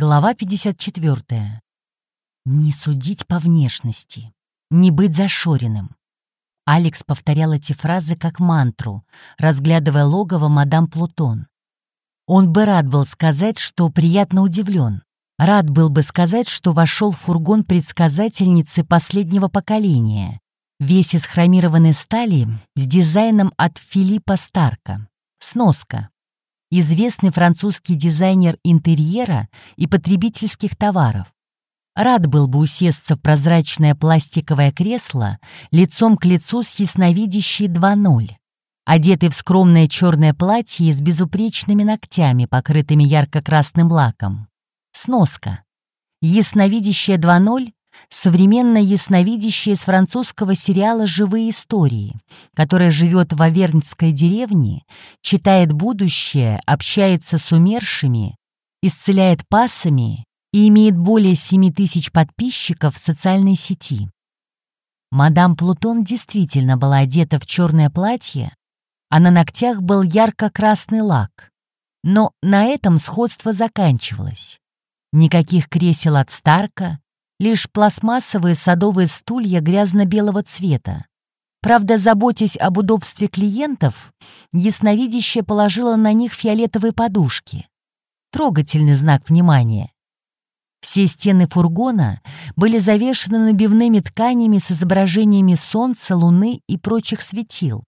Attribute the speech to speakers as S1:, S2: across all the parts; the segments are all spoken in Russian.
S1: Глава 54. Не судить по внешности, не быть зашоренным. Алекс повторял эти фразы как мантру, разглядывая логово мадам Плутон. Он бы рад был сказать, что приятно удивлен. Рад был бы сказать, что вошел в фургон предсказательницы последнего поколения, весь из хромированной стали с дизайном от Филиппа Старка. Сноска известный французский дизайнер интерьера и потребительских товаров. Рад был бы усесться в прозрачное пластиковое кресло лицом к лицу с ясновидящей 2.0, одетый в скромное черное платье с безупречными ногтями, покрытыми ярко-красным лаком. Сноска. Ясновидящая 2.0 современное ясновидящее из французского сериала «Живые истории», которая живет в Авернской деревне, читает будущее, общается с умершими, исцеляет пасами и имеет более 7 тысяч подписчиков в социальной сети. Мадам Плутон действительно была одета в черное платье, а на ногтях был ярко-красный лак. Но на этом сходство заканчивалось. Никаких кресел от Старка, лишь пластмассовые садовые стулья грязно-белого цвета. Правда, заботясь об удобстве клиентов, ясновидящая положила на них фиолетовые подушки. Трогательный знак внимания. Все стены фургона были завешены набивными тканями с изображениями солнца, луны и прочих светил.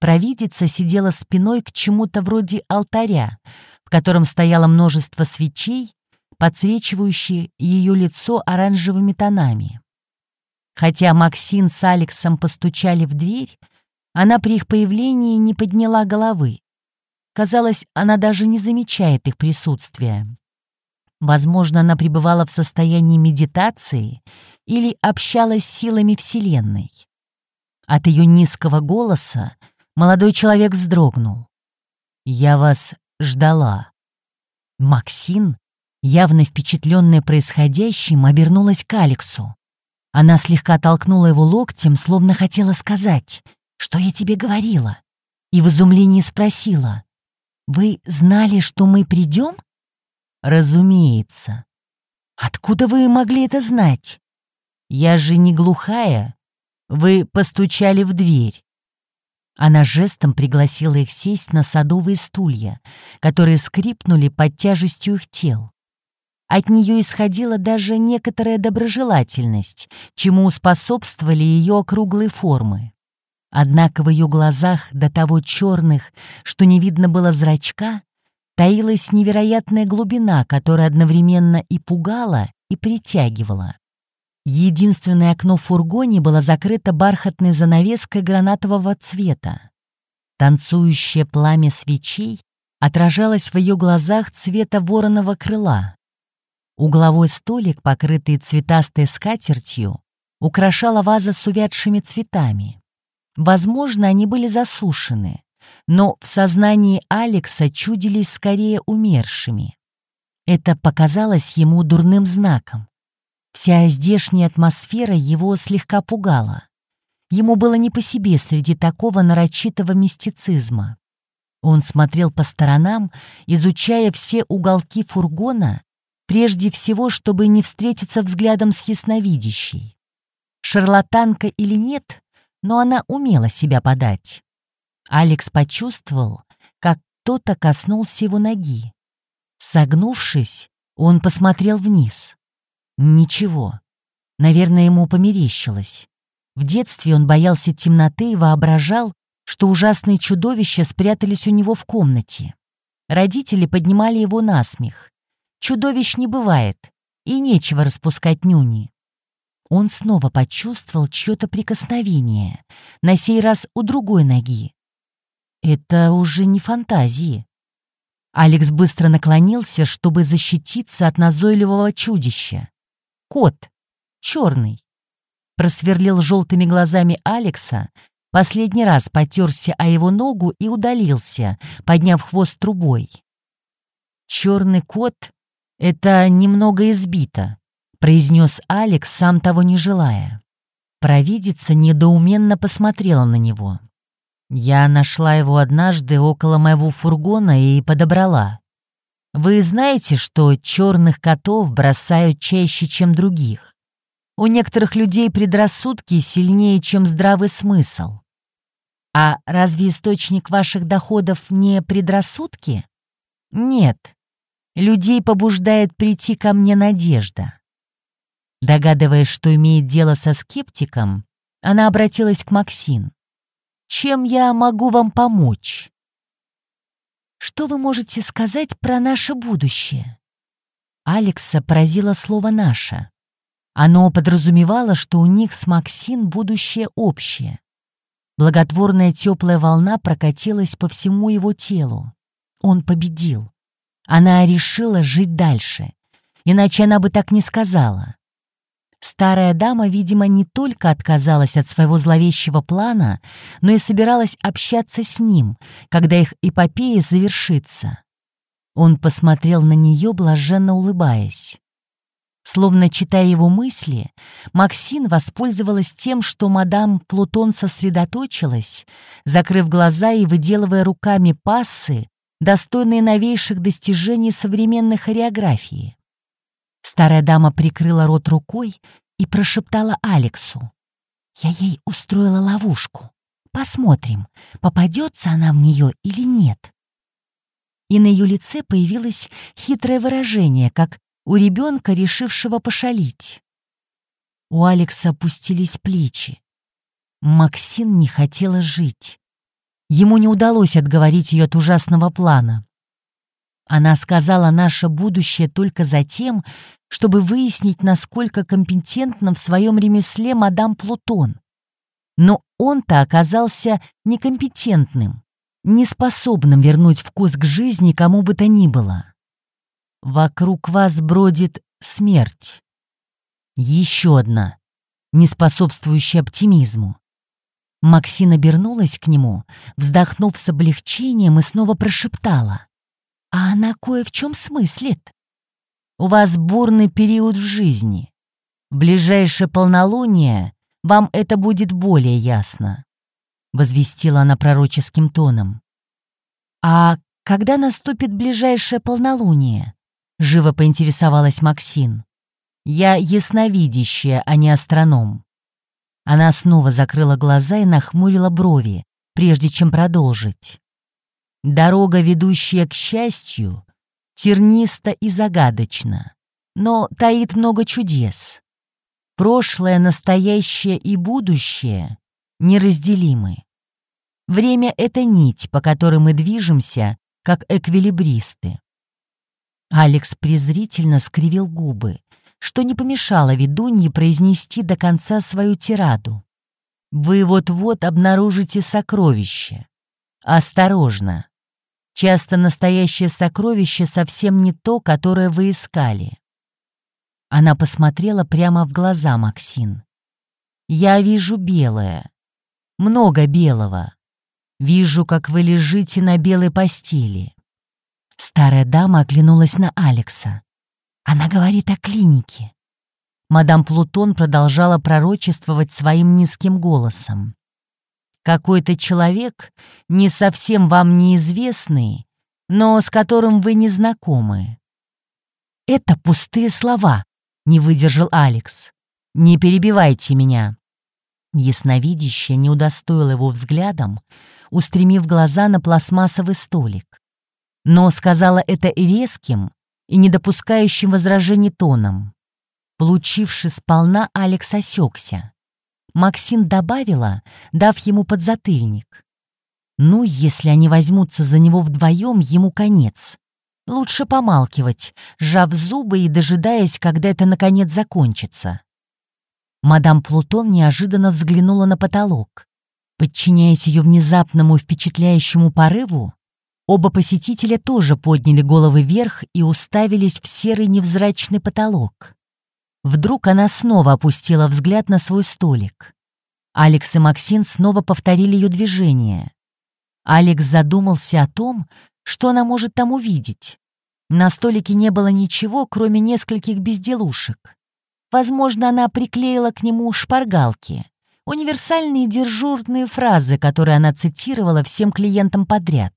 S1: Провидица сидела спиной к чему-то вроде алтаря, в котором стояло множество свечей подсвечивающие ее лицо оранжевыми тонами. Хотя Максин с Алексом постучали в дверь, она при их появлении не подняла головы. Казалось, она даже не замечает их присутствия. Возможно, она пребывала в состоянии медитации или общалась с силами Вселенной. От ее низкого голоса молодой человек вздрогнул. «Я вас ждала». Максин явно впечатленная происходящим, обернулась к Алексу. Она слегка толкнула его локтем, словно хотела сказать, что я тебе говорила, и в изумлении спросила, «Вы знали, что мы придем?» «Разумеется». «Откуда вы могли это знать?» «Я же не глухая. Вы постучали в дверь». Она жестом пригласила их сесть на садовые стулья, которые скрипнули под тяжестью их тел. От нее исходила даже некоторая доброжелательность, чему способствовали ее округлые формы. Однако в ее глазах, до того черных, что не видно было зрачка, таилась невероятная глубина, которая одновременно и пугала, и притягивала. Единственное окно в фургоне было закрыто бархатной занавеской гранатового цвета. Танцующее пламя свечей отражалось в ее глазах цвета вороного крыла. Угловой столик, покрытый цветастой скатертью, украшала ваза с увядшими цветами. Возможно, они были засушены, но в сознании Алекса чудились скорее умершими. Это показалось ему дурным знаком. Вся здешняя атмосфера его слегка пугала. Ему было не по себе среди такого нарочитого мистицизма. Он смотрел по сторонам, изучая все уголки фургона Прежде всего, чтобы не встретиться взглядом с ясновидящей. Шарлатанка или нет, но она умела себя подать. Алекс почувствовал, как кто-то коснулся его ноги. Согнувшись, он посмотрел вниз. Ничего. Наверное, ему померещилось. В детстве он боялся темноты и воображал, что ужасные чудовища спрятались у него в комнате. Родители поднимали его на смех. Чудовищ не бывает, и нечего распускать нюни. Он снова почувствовал чье-то прикосновение, на сей раз у другой ноги. Это уже не фантазии. Алекс быстро наклонился, чтобы защититься от назойливого чудища. Кот, черный, просверлил желтыми глазами Алекса, последний раз потерся о его ногу и удалился, подняв хвост трубой. Черный кот «Это немного избито», — произнес Алекс, сам того не желая. Провидица недоуменно посмотрела на него. «Я нашла его однажды около моего фургона и подобрала». Вы знаете, что черных котов бросают чаще, чем других? У некоторых людей предрассудки сильнее, чем здравый смысл. А разве источник ваших доходов не предрассудки? Нет. Людей побуждает прийти ко мне надежда. Догадываясь, что имеет дело со скептиком, она обратилась к Максин. «Чем я могу вам помочь?» «Что вы можете сказать про наше будущее?» Алекса поразило слово «наше». Оно подразумевало, что у них с Максин будущее общее. Благотворная теплая волна прокатилась по всему его телу. Он победил. Она решила жить дальше. Иначе она бы так не сказала. Старая дама, видимо, не только отказалась от своего зловещего плана, но и собиралась общаться с ним, когда их эпопея завершится. Он посмотрел на нее, блаженно улыбаясь. Словно читая его мысли, Максин воспользовалась тем, что мадам Плутон сосредоточилась, закрыв глаза и выделывая руками пассы, достойные новейших достижений современной хореографии. Старая дама прикрыла рот рукой и прошептала Алексу. «Я ей устроила ловушку. Посмотрим, попадется она в нее или нет». И на ее лице появилось хитрое выражение, как у ребенка, решившего пошалить. У Алекса опустились плечи. Максин не хотела жить. Ему не удалось отговорить ее от ужасного плана. Она сказала наше будущее только за тем, чтобы выяснить, насколько компетентна в своем ремесле мадам Плутон. Но он-то оказался некомпетентным, неспособным вернуть вкус к жизни кому бы то ни было. Вокруг вас бродит смерть. Еще одна, не способствующая оптимизму. Максина обернулась к нему, вздохнув с облегчением и снова прошептала. «А она кое в чем смыслит. У вас бурный период в жизни. В ближайшее полнолуние вам это будет более ясно», — возвестила она пророческим тоном. «А когда наступит ближайшее полнолуние?» Живо поинтересовалась Максин. «Я ясновидящая, а не астроном». Она снова закрыла глаза и нахмурила брови, прежде чем продолжить. «Дорога, ведущая к счастью, терниста и загадочна, но таит много чудес. Прошлое, настоящее и будущее неразделимы. Время — это нить, по которой мы движемся, как эквилибристы. Алекс презрительно скривил губы, что не помешало ведунье произнести до конца свою тираду. «Вы вот-вот обнаружите сокровище. Осторожно. Часто настоящее сокровище совсем не то, которое вы искали». Она посмотрела прямо в глаза Максин. «Я вижу белое. Много белого. Вижу, как вы лежите на белой постели. Старая дама оглянулась на Алекса. «Она говорит о клинике». Мадам Плутон продолжала пророчествовать своим низким голосом. «Какой-то человек, не совсем вам неизвестный, но с которым вы не знакомы». «Это пустые слова», — не выдержал Алекс. «Не перебивайте меня». Ясновидящая не удостоила его взглядом, устремив глаза на пластмассовый столик но сказала это резким и не допускающим возражений тоном. Получивши сполна, Алекс осекся. Максин добавила, дав ему подзатыльник. «Ну, если они возьмутся за него вдвоем, ему конец. Лучше помалкивать, сжав зубы и дожидаясь, когда это наконец закончится». Мадам Плутон неожиданно взглянула на потолок. Подчиняясь ее внезапному впечатляющему порыву, Оба посетителя тоже подняли головы вверх и уставились в серый невзрачный потолок. Вдруг она снова опустила взгляд на свой столик. Алекс и Максин снова повторили ее движение. Алекс задумался о том, что она может там увидеть. На столике не было ничего, кроме нескольких безделушек. Возможно, она приклеила к нему шпаргалки, универсальные дежурные фразы, которые она цитировала всем клиентам подряд.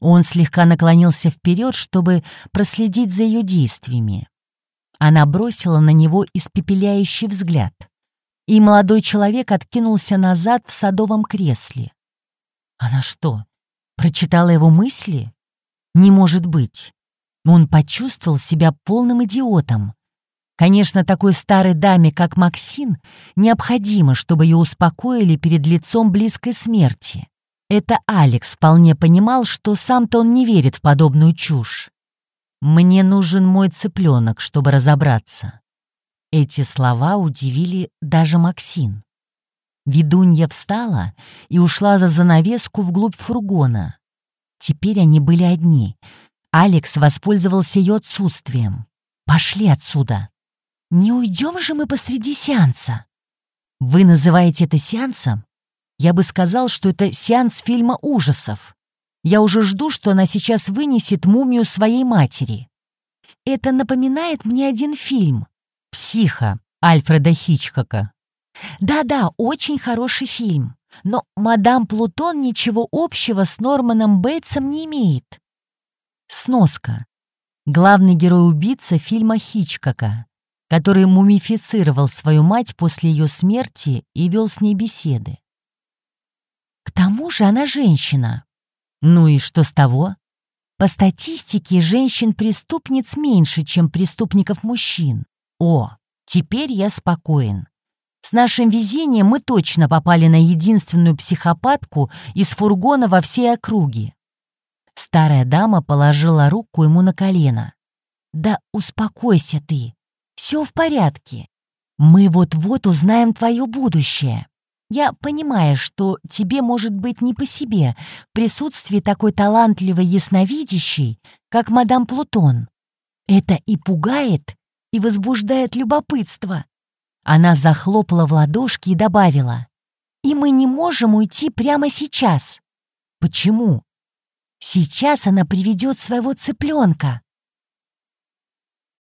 S1: Он слегка наклонился вперед, чтобы проследить за ее действиями. Она бросила на него испепеляющий взгляд, и молодой человек откинулся назад в садовом кресле. Она что, прочитала его мысли? Не может быть. Он почувствовал себя полным идиотом. Конечно, такой старой даме, как Максин, необходимо, чтобы ее успокоили перед лицом близкой смерти. Это Алекс вполне понимал, что сам-то он не верит в подобную чушь. «Мне нужен мой цыпленок, чтобы разобраться». Эти слова удивили даже Максин. Ведунья встала и ушла за занавеску вглубь фургона. Теперь они были одни. Алекс воспользовался ее отсутствием. «Пошли отсюда!» «Не уйдем же мы посреди сеанса!» «Вы называете это сеансом? Я бы сказал, что это сеанс фильма ужасов. Я уже жду, что она сейчас вынесет мумию своей матери. Это напоминает мне один фильм. «Психа» Альфреда Хичкока. Да-да, очень хороший фильм. Но «Мадам Плутон» ничего общего с Норманом Бейтсом не имеет. Сноска. Главный герой-убийца фильма Хичкока, который мумифицировал свою мать после ее смерти и вел с ней беседы. К тому же она женщина, ну и что с того? По статистике женщин-преступниц меньше, чем преступников-мужчин. О, теперь я спокоен. С нашим везением мы точно попали на единственную психопатку из фургона во всей округе. Старая дама положила руку ему на колено. «Да успокойся ты. Все в порядке. Мы вот-вот узнаем твое будущее. Я понимаю, что тебе может быть не по себе в присутствии такой талантливой ясновидящей, как мадам Плутон. Это и пугает, и возбуждает любопытство. Она захлопала в ладошки и добавила. И мы не можем уйти прямо сейчас. Почему? Сейчас она приведет своего цыпленка.